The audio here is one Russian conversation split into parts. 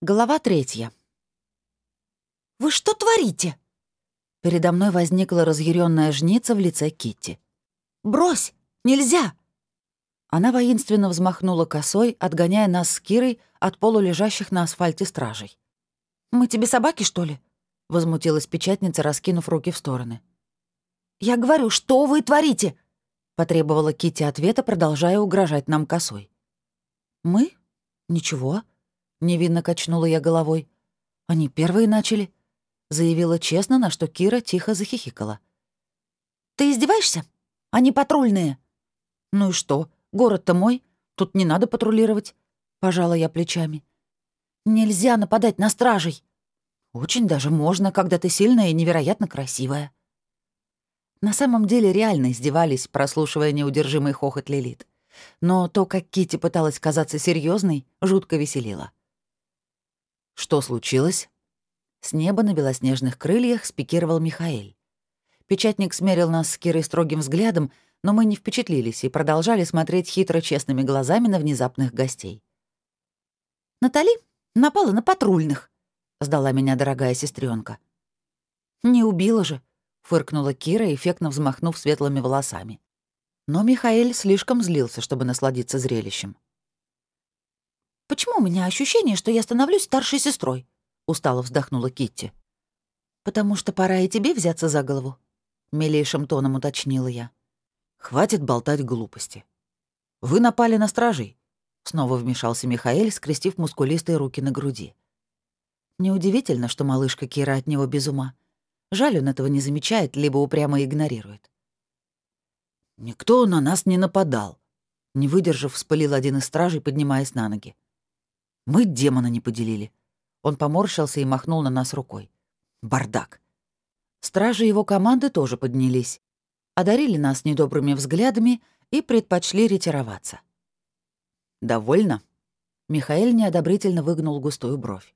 Глава третья. «Вы что творите?» Передо мной возникла разъяренная жница в лице Китти. «Брось! Нельзя!» Она воинственно взмахнула косой, отгоняя нас с Кирой от полулежащих на асфальте стражей. «Мы тебе собаки, что ли?» — возмутилась печатница, раскинув руки в стороны. «Я говорю, что вы творите?» — потребовала Китти ответа, продолжая угрожать нам косой. «Мы? Ничего», Невинно качнула я головой. Они первые начали. Заявила честно, на что Кира тихо захихикала. «Ты издеваешься? Они патрульные». «Ну и что? Город-то мой. Тут не надо патрулировать». Пожала я плечами. «Нельзя нападать на стражей». «Очень даже можно, когда ты сильная и невероятно красивая». На самом деле реально издевались, прослушивая неудержимый хохот Лилит. Но то, как Кити пыталась казаться серьезной, жутко веселило. «Что случилось?» С неба на белоснежных крыльях спикировал Михаэль. Печатник смерил нас с Кирой строгим взглядом, но мы не впечатлились и продолжали смотреть хитро-честными глазами на внезапных гостей. «Натали напала на патрульных», — сдала меня дорогая сестренка. «Не убила же», — фыркнула Кира, эффектно взмахнув светлыми волосами. Но Михаэль слишком злился, чтобы насладиться зрелищем. Почему у меня ощущение, что я становлюсь старшей сестрой?» — устало вздохнула Китти. «Потому что пора и тебе взяться за голову», — милейшим тоном уточнила я. «Хватит болтать глупости. Вы напали на стражей», — снова вмешался Михаэль, скрестив мускулистые руки на груди. Неудивительно, что малышка Кира от него без ума. Жаль, он этого не замечает, либо упрямо игнорирует. «Никто на нас не нападал», — не выдержав, вспылил один из стражей, поднимаясь на ноги. Мы демона не поделили. Он поморщился и махнул на нас рукой. Бардак. Стражи его команды тоже поднялись, одарили нас недобрыми взглядами и предпочли ретироваться. «Довольно?» Михаил неодобрительно выгнул густую бровь.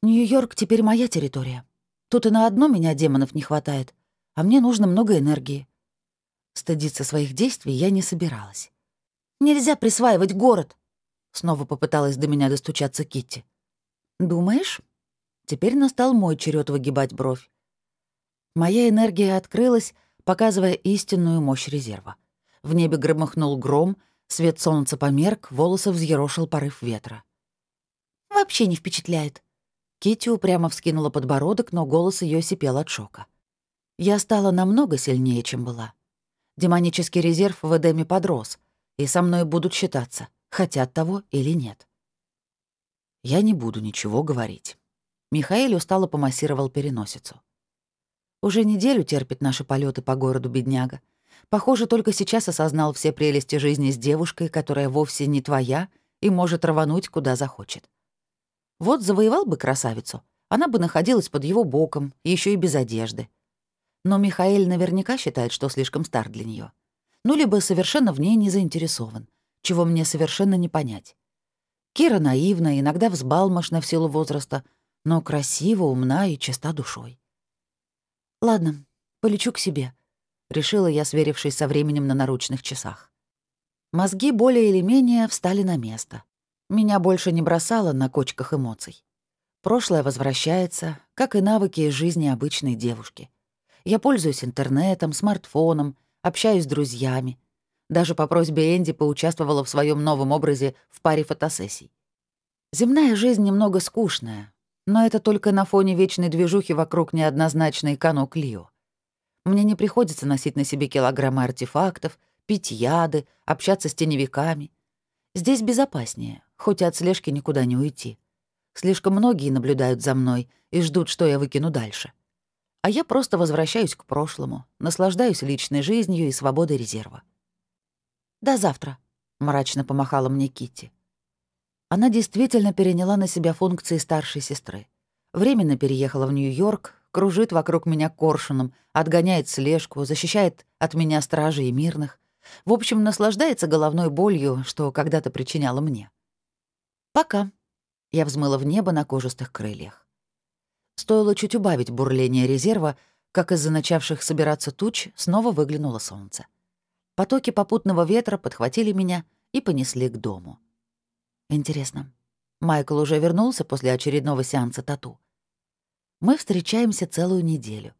«Нью-Йорк теперь моя территория. Тут и на одно меня демонов не хватает, а мне нужно много энергии». Стыдиться своих действий я не собиралась. «Нельзя присваивать город!» Снова попыталась до меня достучаться Китти. «Думаешь?» Теперь настал мой черед выгибать бровь. Моя энергия открылась, показывая истинную мощь резерва. В небе громыхнул гром, свет солнца померк, волосы взъерошил порыв ветра. «Вообще не впечатляет». Китти упрямо вскинула подбородок, но голос ее сипел от шока. Я стала намного сильнее, чем была. Демонический резерв в Эдеме подрос, и со мной будут считаться — хотят того или нет. Я не буду ничего говорить. Михаил устало помассировал переносицу. Уже неделю терпит наши полеты по городу бедняга. Похоже, только сейчас осознал все прелести жизни с девушкой, которая вовсе не твоя и может рвануть, куда захочет. Вот завоевал бы красавицу, она бы находилась под его боком, еще и без одежды. Но Михаил наверняка считает, что слишком стар для нее. Ну, либо совершенно в ней не заинтересован — чего мне совершенно не понять. Кира наивна, иногда взбалмошна в силу возраста, но красива, умна и чиста душой. «Ладно, полечу к себе», — решила я, сверившись со временем на наручных часах. Мозги более или менее встали на место. Меня больше не бросало на кочках эмоций. Прошлое возвращается, как и навыки из жизни обычной девушки. Я пользуюсь интернетом, смартфоном, общаюсь с друзьями, даже по просьбе Энди поучаствовала в своем новом образе в паре фотосессий. Земная жизнь немного скучная, но это только на фоне вечной движухи вокруг неоднозначной Кано Клио. Мне не приходится носить на себе килограммы артефактов, пить яды, общаться с теневиками. Здесь безопаснее, хоть и от слежки никуда не уйти. Слишком многие наблюдают за мной и ждут, что я выкину дальше. А я просто возвращаюсь к прошлому, наслаждаюсь личной жизнью и свободой резерва. «До завтра», — мрачно помахала мне Китти. Она действительно переняла на себя функции старшей сестры. Временно переехала в Нью-Йорк, кружит вокруг меня коршуном, отгоняет слежку, защищает от меня стражей и мирных. В общем, наслаждается головной болью, что когда-то причиняла мне. «Пока», — я взмыла в небо на кожистых крыльях. Стоило чуть убавить бурление резерва, как из-за начавших собираться туч снова выглянуло солнце. Потоки попутного ветра подхватили меня и понесли к дому. Интересно, Майкл уже вернулся после очередного сеанса тату. Мы встречаемся целую неделю.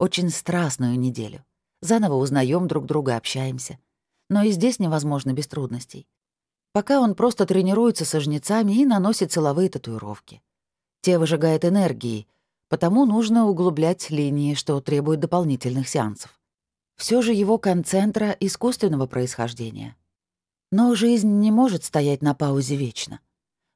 Очень страстную неделю. Заново узнаем друг друга, общаемся. Но и здесь невозможно без трудностей. Пока он просто тренируется со жнецами и наносит силовые татуировки. Те выжигают энергией, потому нужно углублять линии, что требует дополнительных сеансов. Все же его концентра искусственного происхождения. Но жизнь не может стоять на паузе вечно.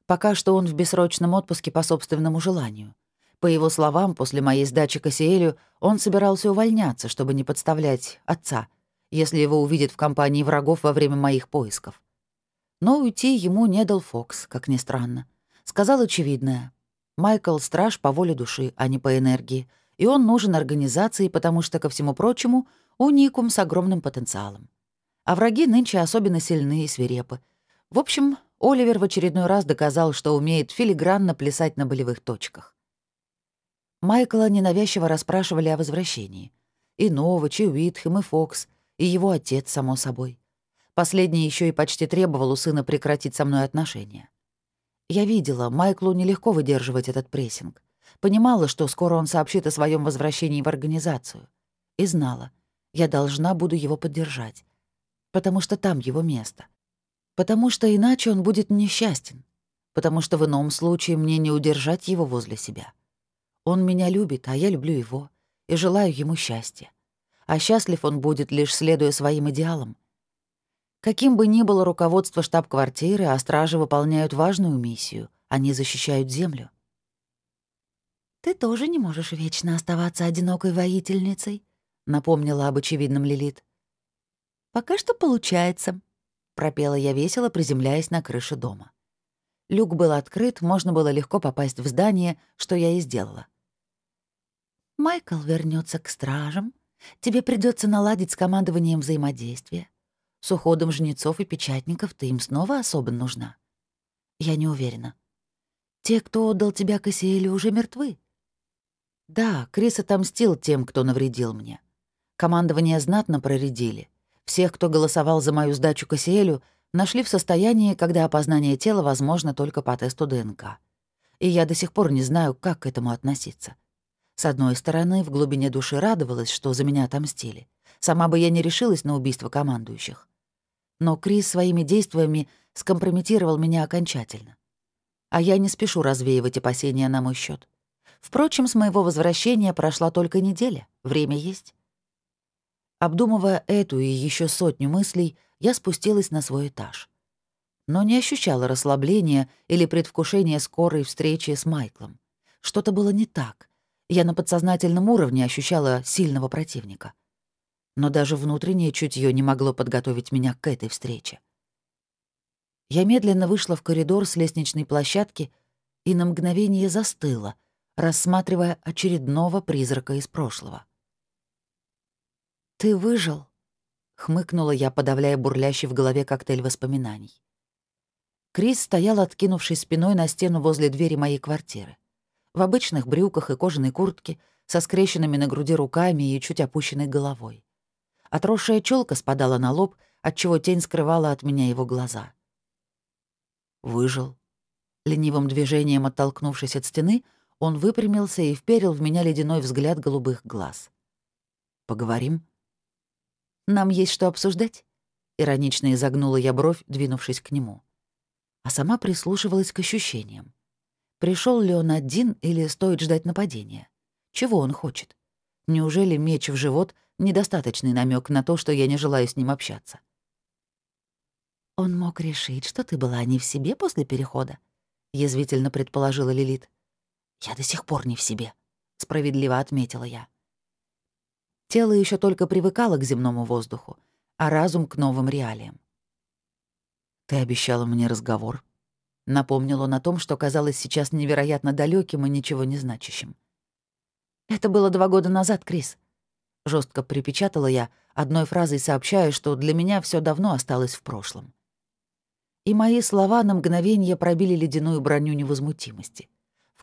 Пока что он в бессрочном отпуске по собственному желанию. По его словам, после моей сдачи Кассиэлю он собирался увольняться, чтобы не подставлять отца, если его увидят в компании врагов во время моих поисков. Но уйти ему не дал Фокс, как ни странно. Сказал очевидное. Майкл — страж по воле души, а не по энергии, и он нужен организации, потому что, ко всему прочему, уникум с огромным потенциалом. А враги нынче особенно сильны и свирепы. В общем, Оливер в очередной раз доказал, что умеет филигранно плясать на болевых точках. Майкла ненавязчиво расспрашивали о возвращении. И Новыч, и Уитхэм, и Фокс, и его отец, само собой. Последний еще и почти требовал у сына прекратить со мной отношения. Я видела, Майклу нелегко выдерживать этот прессинг. Понимала, что скоро он сообщит о своем возвращении в организацию. И знала, я должна буду его поддержать. Потому что там его место. Потому что иначе он будет несчастен. Потому что в ином случае мне не удержать его возле себя. Он меня любит, а я люблю его. И желаю ему счастья. А счастлив он будет, лишь следуя своим идеалам. Каким бы ни было руководство штаб-квартиры, а стражи выполняют важную миссию. Они защищают землю. «Ты тоже не можешь вечно оставаться одинокой воительницей», — напомнила об очевидном Лилит. «Пока что получается», — пропела я весело, приземляясь на крыше дома. Люк был открыт, можно было легко попасть в здание, что я и сделала. «Майкл вернется к стражам. Тебе придется наладить с командованием взаимодействие. С уходом жнецов и печатников ты им снова особо нужна. Я не уверена. Те, кто отдал тебя Кассиэлю, уже мертвы. Да, Крис отомстил тем, кто навредил мне. Командование знатно проредили. Всех, кто голосовал за мою сдачу Кассиэлю, нашли в состоянии, когда опознание тела возможно только по тесту ДНК. И я до сих пор не знаю, как к этому относиться. С одной стороны, в глубине души радовалась, что за меня отомстили. Сама бы я не решилась на убийство командующих. Но Крис своими действиями скомпрометировал меня окончательно. А я не спешу развеивать опасения на мой счет. Впрочем, с моего возвращения прошла только неделя, время есть. Обдумывая эту и еще сотню мыслей, я спустилась на свой этаж. Но не ощущала расслабления или предвкушения скорой встречи с Майклом. Что-то было не так. Я на подсознательном уровне ощущала сильного противника но даже внутреннее чутье не могло подготовить меня к этой встрече. Я медленно вышла в коридор с лестничной площадки и на мгновение застыла, рассматривая очередного призрака из прошлого. «Ты выжил?» — хмыкнула я, подавляя бурлящий в голове коктейль воспоминаний. Крис стоял, откинувшись спиной на стену возле двери моей квартиры. В обычных брюках и кожаной куртке, со скрещенными на груди руками и чуть опущенной головой. Отросшая челка спадала на лоб, отчего тень скрывала от меня его глаза. Выжил. Ленивым движением оттолкнувшись от стены, он выпрямился и вперил в меня ледяной взгляд голубых глаз. «Поговорим?» «Нам есть что обсуждать?» Иронично изогнула я бровь, двинувшись к нему. А сама прислушивалась к ощущениям. Пришел ли он один или стоит ждать нападения? Чего он хочет? Неужели меч в живот недостаточный намек на то, что я не желаю с ним общаться. «Он мог решить, что ты была не в себе после перехода», — язвительно предположила Лилит. «Я до сих пор не в себе», — справедливо отметила я. Тело еще только привыкало к земному воздуху, а разум — к новым реалиям. «Ты обещала мне разговор», — напомнил он о том, что казалось сейчас невероятно далеким и ничего не значащим. «Это было два года назад, Крис», жестко припечатала я, одной фразой сообщая, что для меня все давно осталось в прошлом. И мои слова на мгновение пробили ледяную броню невозмутимости.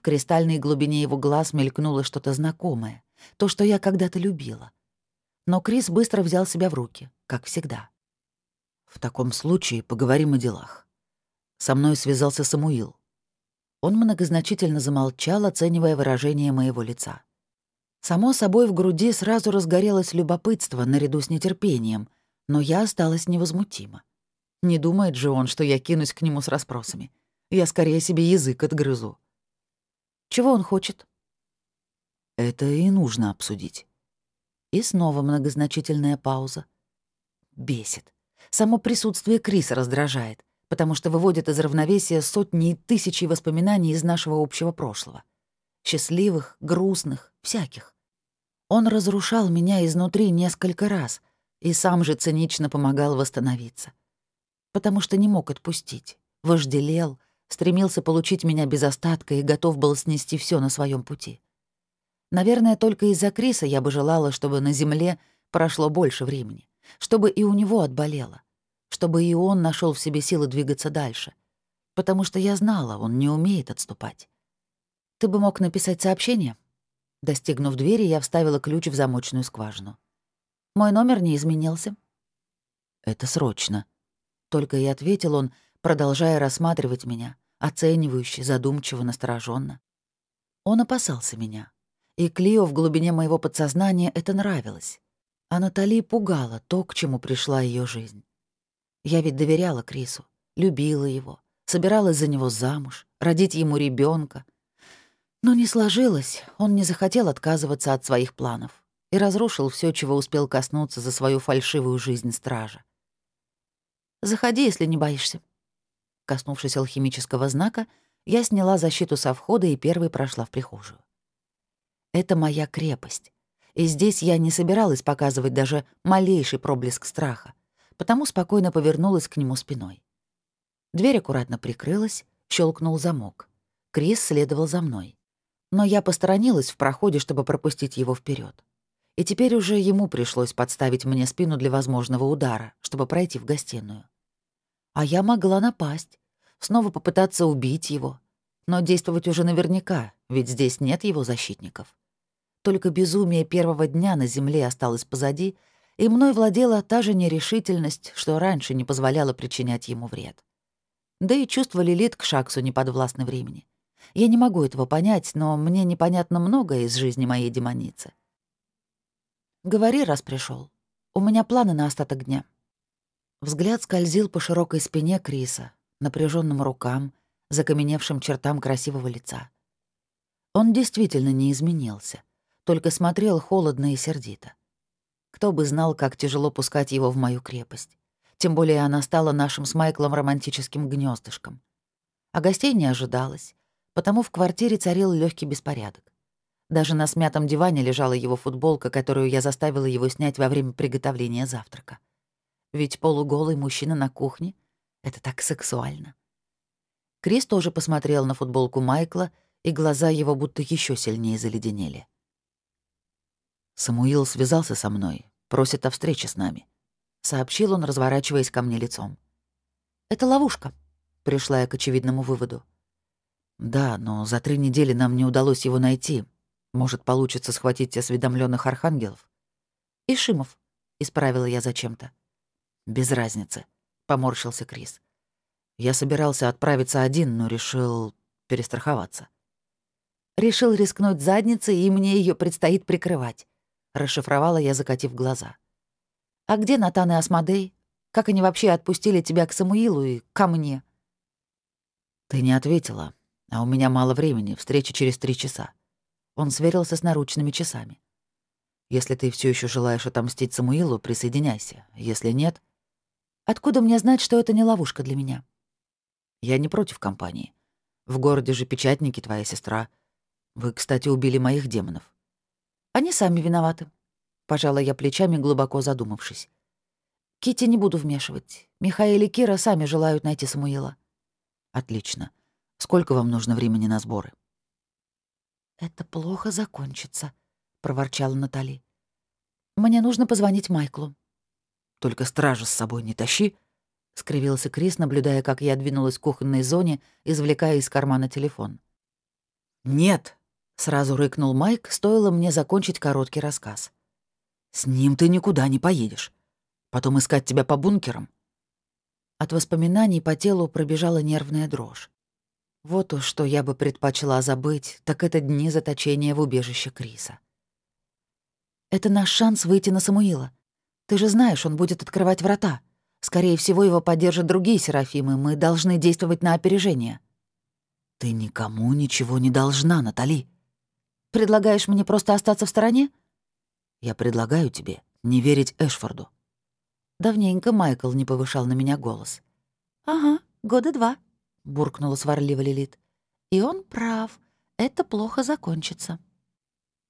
Кристальной глубине его глаз мелькнуло что-то знакомое, то, что я когда-то любила. Но Крис быстро взял себя в руки, как всегда. «В таком случае поговорим о делах. Со мной связался Самуил. Он многозначительно замолчал, оценивая выражение моего лица. Само собой, в груди сразу разгорелось любопытство наряду с нетерпением, но я осталась невозмутима. Не думает же он, что я кинусь к нему с расспросами. Я скорее себе язык отгрызу. Чего он хочет? Это и нужно обсудить. И снова многозначительная пауза. Бесит. Само присутствие Криса раздражает, потому что выводит из равновесия сотни и тысячи воспоминаний из нашего общего прошлого. Счастливых, грустных, всяких. Он разрушал меня изнутри несколько раз и сам же цинично помогал восстановиться. Потому что не мог отпустить, вожделел, стремился получить меня без остатка и готов был снести все на своем пути. Наверное, только из-за Криса я бы желала, чтобы на Земле прошло больше времени чтобы и у него отболело, чтобы и он нашел в себе силы двигаться дальше, потому что я знала, он не умеет отступать. Ты бы мог написать сообщение? Достигнув двери, я вставила ключ в замочную скважину. Мой номер не изменился. Это срочно. Только и ответил он, продолжая рассматривать меня, оценивающе, задумчиво, настороженно. Он опасался меня. И Клио в глубине моего подсознания это нравилось. А Натали пугала то, к чему пришла ее жизнь. Я ведь доверяла Крису, любила его, собиралась за него замуж, родить ему ребенка. Но не сложилось, он не захотел отказываться от своих планов и разрушил все, чего успел коснуться за свою фальшивую жизнь стража. «Заходи, если не боишься». Коснувшись алхимического знака, я сняла защиту со входа и первой прошла в прихожую. Это моя крепость, и здесь я не собиралась показывать даже малейший проблеск страха, потому спокойно повернулась к нему спиной. Дверь аккуратно прикрылась, щелкнул замок. Крис следовал за мной. Но я посторонилась в проходе, чтобы пропустить его вперед. И теперь уже ему пришлось подставить мне спину для возможного удара, чтобы пройти в гостиную. А я могла напасть, снова попытаться убить его. Но действовать уже наверняка, ведь здесь нет его защитников. Только безумие первого дня на земле осталось позади, и мной владела та же нерешительность, что раньше не позволяла причинять ему вред. Да и чувство Лилит к Шаксу не подвластны времени. Я не могу этого понять, но мне непонятно многое из жизни моей демоницы. Говори, раз пришел. У меня планы на остаток дня. Взгляд скользил по широкой спине Криса, напряженным рукам, закаменевшим чертам красивого лица. Он действительно не изменился только смотрел холодно и сердито. Кто бы знал, как тяжело пускать его в мою крепость. Тем более она стала нашим с Майклом романтическим гнездышком. А гостей не ожидалось, потому в квартире царил легкий беспорядок. Даже на смятом диване лежала его футболка, которую я заставила его снять во время приготовления завтрака. Ведь полуголый мужчина на кухне — это так сексуально. Крис тоже посмотрел на футболку Майкла, и глаза его будто еще сильнее заледенели. Самуил связался со мной, просит о встрече с нами. Сообщил он, разворачиваясь ко мне лицом. «Это ловушка», — пришла я к очевидному выводу. «Да, но за три недели нам не удалось его найти. Может, получится схватить осведомленных архангелов?» «Ишимов», — исправила я зачем-то. «Без разницы», — поморщился Крис. «Я собирался отправиться один, но решил перестраховаться». Решил рискнуть задницей, и мне ее предстоит прикрывать расшифровала я, закатив глаза. «А где Натан и Асмодей? Как они вообще отпустили тебя к Самуилу и ко мне?» «Ты не ответила, а у меня мало времени, встреча через три часа». Он сверился с наручными часами. «Если ты все еще желаешь отомстить Самуилу, присоединяйся. Если нет...» «Откуда мне знать, что это не ловушка для меня?» «Я не против компании. В городе же печатники, твоя сестра. Вы, кстати, убили моих демонов. Они сами виноваты. Пожала я плечами, глубоко задумавшись. Кити не буду вмешивать. Михаил и Кира сами желают найти Самуила. Отлично. Сколько вам нужно времени на сборы? Это плохо закончится, проворчала Натали. Мне нужно позвонить Майклу. Только стража с собой не тащи, скривился Крис, наблюдая, как я двинулась к кухонной зоне, извлекая из кармана телефон. Нет, Сразу рыкнул Майк, стоило мне закончить короткий рассказ. «С ним ты никуда не поедешь. Потом искать тебя по бункерам». От воспоминаний по телу пробежала нервная дрожь. Вот уж что я бы предпочла забыть, так это дни заточения в убежище Криса. Это наш шанс выйти на Самуила. Ты же знаешь, он будет открывать врата. Скорее всего, его поддержат другие Серафимы. Мы должны действовать на опережение. Ты никому ничего не должна, Натали. Предлагаешь мне просто остаться в стороне? Я предлагаю тебе не верить Эшфорду. Давненько Майкл не повышал на меня голос. «Ага, года два», — буркнула сварливо Лилит. «И он прав. Это плохо закончится».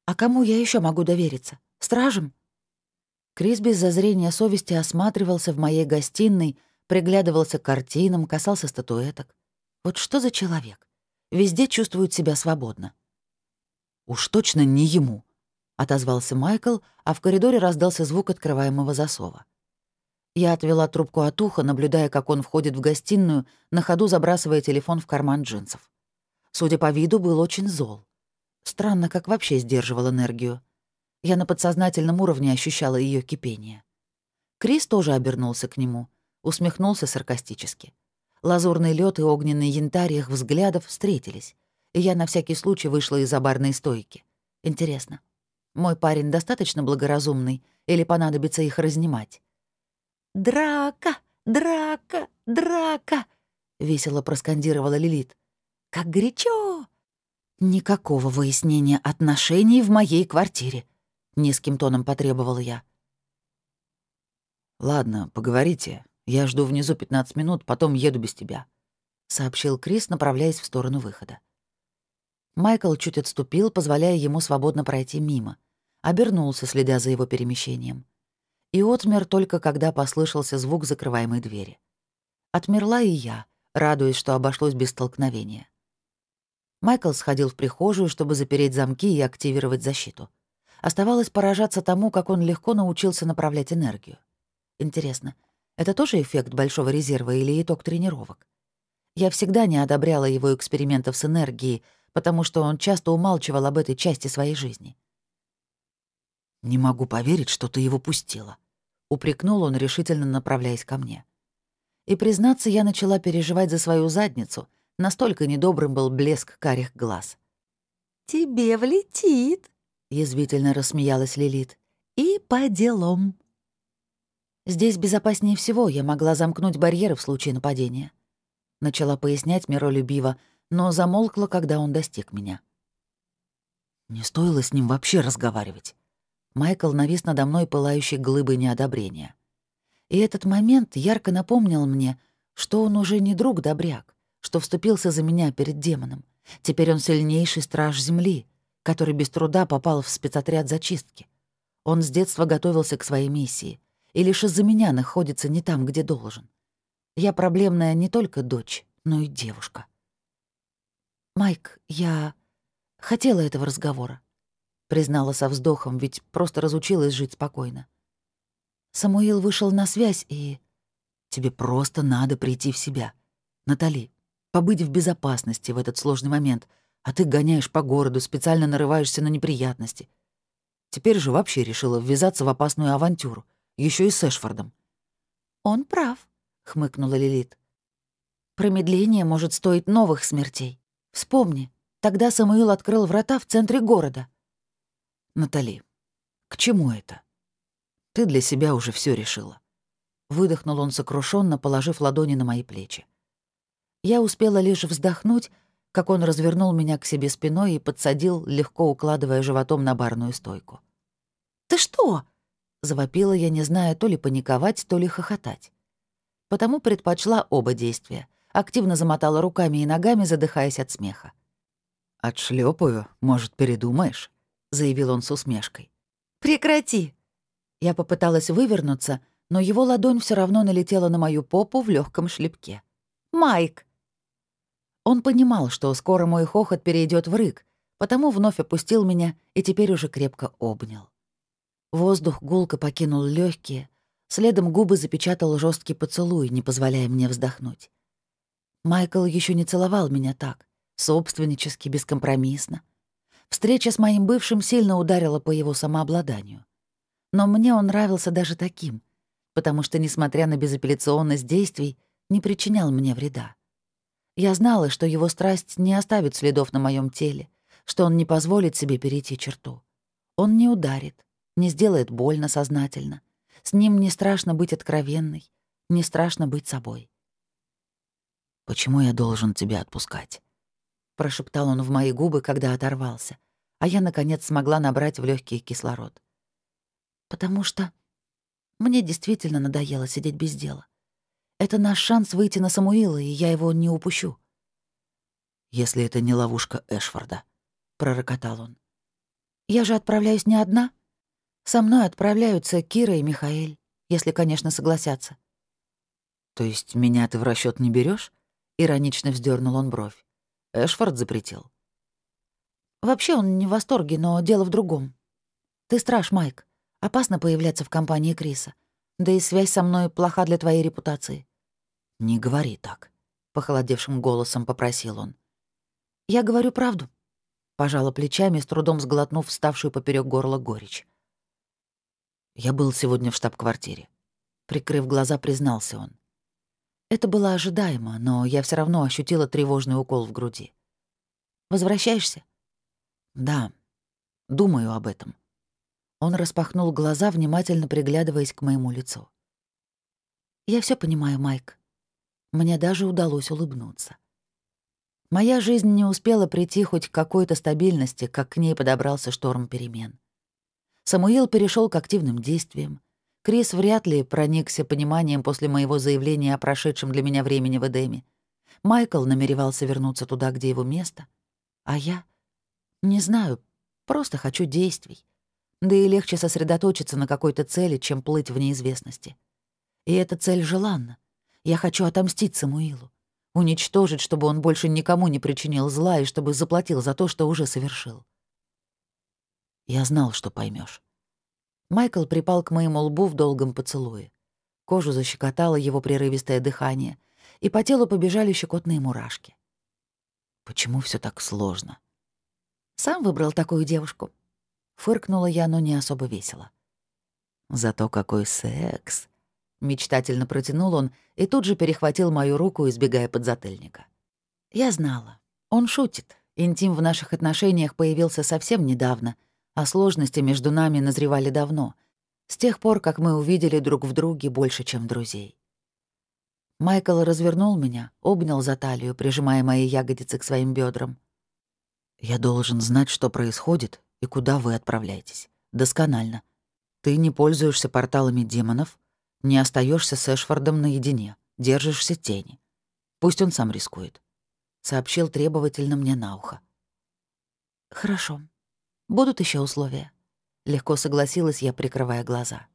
«А кому я еще могу довериться? Стражам?» Крис без зазрения совести осматривался в моей гостиной, приглядывался к картинам, касался статуэток. Вот что за человек? Везде чувствует себя свободно. «Уж точно не ему», — отозвался Майкл, а в коридоре раздался звук открываемого засова. Я отвела трубку от уха, наблюдая, как он входит в гостиную, на ходу забрасывая телефон в карман джинсов. Судя по виду, был очень зол. Странно, как вообще сдерживал энергию. Я на подсознательном уровне ощущала ее кипение. Крис тоже обернулся к нему, усмехнулся саркастически. Лазурный лед и огненный янтарь их взглядов встретились, и я на всякий случай вышла из-за барной стойки. Интересно, мой парень достаточно благоразумный или понадобится их разнимать? «Драка! Драка! Драка!» — весело проскандировала Лилит. «Как горячо!» «Никакого выяснения отношений в моей квартире», — низким тоном потребовала я. «Ладно, поговорите. Я жду внизу 15 минут, потом еду без тебя», — сообщил Крис, направляясь в сторону выхода. Майкл чуть отступил, позволяя ему свободно пройти мимо. Обернулся, следя за его перемещением и отмер только когда послышался звук закрываемой двери. Отмерла и я, радуясь, что обошлось без столкновения. Майкл сходил в прихожую, чтобы запереть замки и активировать защиту. Оставалось поражаться тому, как он легко научился направлять энергию. Интересно, это тоже эффект большого резерва или итог тренировок? Я всегда не одобряла его экспериментов с энергией, потому что он часто умалчивал об этой части своей жизни. «Не могу поверить, что ты его пустила», — упрекнул он, решительно направляясь ко мне. И, признаться, я начала переживать за свою задницу, настолько недобрым был блеск карих глаз. «Тебе влетит», — язвительно рассмеялась Лилит. «И по делам». Здесь безопаснее всего, я могла замкнуть барьеры в случае нападения. Начала пояснять миролюбиво, но замолкла, когда он достиг меня. Не стоило с ним вообще разговаривать. Майкл навис надо мной пылающей глыбой неодобрения. И этот момент ярко напомнил мне, что он уже не друг-добряк, что вступился за меня перед демоном. Теперь он сильнейший страж Земли, который без труда попал в спецотряд зачистки. Он с детства готовился к своей миссии, и лишь из-за меня находится не там, где должен. Я проблемная не только дочь, но и девушка. «Майк, я хотела этого разговора признала со вздохом, ведь просто разучилась жить спокойно. Самуил вышел на связь, и... Тебе просто надо прийти в себя. Натали, побыть в безопасности в этот сложный момент, а ты гоняешь по городу, специально нарываешься на неприятности. Теперь же вообще решила ввязаться в опасную авантюру, еще и с Эшфордом. «Он прав», — хмыкнула Лилит. «Промедление может стоить новых смертей. Вспомни, тогда Самуил открыл врата в центре города. «Натали, к чему это? Ты для себя уже все решила». Выдохнул он сокрушенно, положив ладони на мои плечи. Я успела лишь вздохнуть, как он развернул меня к себе спиной и подсадил, легко укладывая животом на барную стойку. «Ты что?» — завопила я, не зная то ли паниковать, то ли хохотать. Потому предпочла оба действия. Активно замотала руками и ногами, задыхаясь от смеха. «Отшлёпаю, может, передумаешь?» заявил он с усмешкой. «Прекрати!» Я попыталась вывернуться, но его ладонь все равно налетела на мою попу в легком шлепке. «Майк!» Он понимал, что скоро мой хохот перейдет в рык, потому вновь опустил меня и теперь уже крепко обнял. Воздух гулко покинул легкие, следом губы запечатал жесткий поцелуй, не позволяя мне вздохнуть. Майкл еще не целовал меня так, собственнически, бескомпромиссно. Встреча с моим бывшим сильно ударила по его самообладанию. Но мне он нравился даже таким, потому что, несмотря на безапелляционность действий, не причинял мне вреда. Я знала, что его страсть не оставит следов на моем теле, что он не позволит себе перейти черту. Он не ударит, не сделает больно сознательно. С ним не страшно быть откровенной, не страшно быть собой. «Почему я должен тебя отпускать?» — прошептал он в мои губы, когда оторвался, а я, наконец, смогла набрать в легкий кислород. «Потому что мне действительно надоело сидеть без дела. Это наш шанс выйти на Самуила, и я его не упущу». «Если это не ловушка Эшфорда», — пророкотал он. «Я же отправляюсь не одна. Со мной отправляются Кира и Михаэль, если, конечно, согласятся». «То есть меня ты в расчет не берешь? иронично вздернул он бровь. Эшфорд запретил. Вообще он не в восторге, но дело в другом. Ты страж, Майк. Опасно появляться в компании Криса. Да и связь со мной плоха для твоей репутации. Не говори так, похолодевшим голосом попросил он. Я говорю правду. Пожала плечами, с трудом сглотнув вставшую поперек горла горечь. Я был сегодня в штаб-квартире. Прикрыв глаза, признался он. Это было ожидаемо, но я все равно ощутила тревожный укол в груди. «Возвращаешься?» «Да. Думаю об этом». Он распахнул глаза, внимательно приглядываясь к моему лицу. «Я все понимаю, Майк. Мне даже удалось улыбнуться. Моя жизнь не успела прийти хоть к какой-то стабильности, как к ней подобрался шторм перемен. Самуил перешел к активным действиям. Крис вряд ли проникся пониманием после моего заявления о прошедшем для меня времени в Эдеме. Майкл намеревался вернуться туда, где его место. А я? Не знаю, просто хочу действий. Да и легче сосредоточиться на какой-то цели, чем плыть в неизвестности. И эта цель желанна. Я хочу отомстить Самуилу. Уничтожить, чтобы он больше никому не причинил зла и чтобы заплатил за то, что уже совершил. Я знал, что поймешь. Майкл припал к моему лбу в долгом поцелуе. Кожу защекотало его прерывистое дыхание, и по телу побежали щекотные мурашки. «Почему все так сложно?» «Сам выбрал такую девушку». Фыркнула я, но не особо весело. «Зато какой секс!» Мечтательно протянул он и тут же перехватил мою руку, избегая подзатыльника. Я знала. Он шутит. Интим в наших отношениях появился совсем недавно, а сложности между нами назревали давно, с тех пор, как мы увидели друг в друге больше, чем друзей. Майкл развернул меня, обнял за талию, прижимая мои ягодицы к своим бедрам. «Я должен знать, что происходит и куда вы отправляетесь. Досконально. Ты не пользуешься порталами демонов, не остаешься с Эшфордом наедине, держишься тени. Пусть он сам рискует», — сообщил требовательно мне на ухо. «Хорошо», Будут еще условия. Легко согласилась я, прикрывая глаза.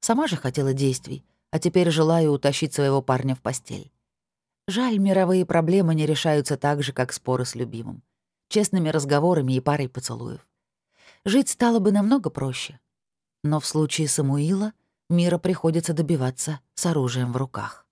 Сама же хотела действий, а теперь желаю утащить своего парня в постель. Жаль, мировые проблемы не решаются так же, как споры с любимым. Честными разговорами и парой поцелуев. Жить стало бы намного проще. Но в случае Самуила мира приходится добиваться с оружием в руках.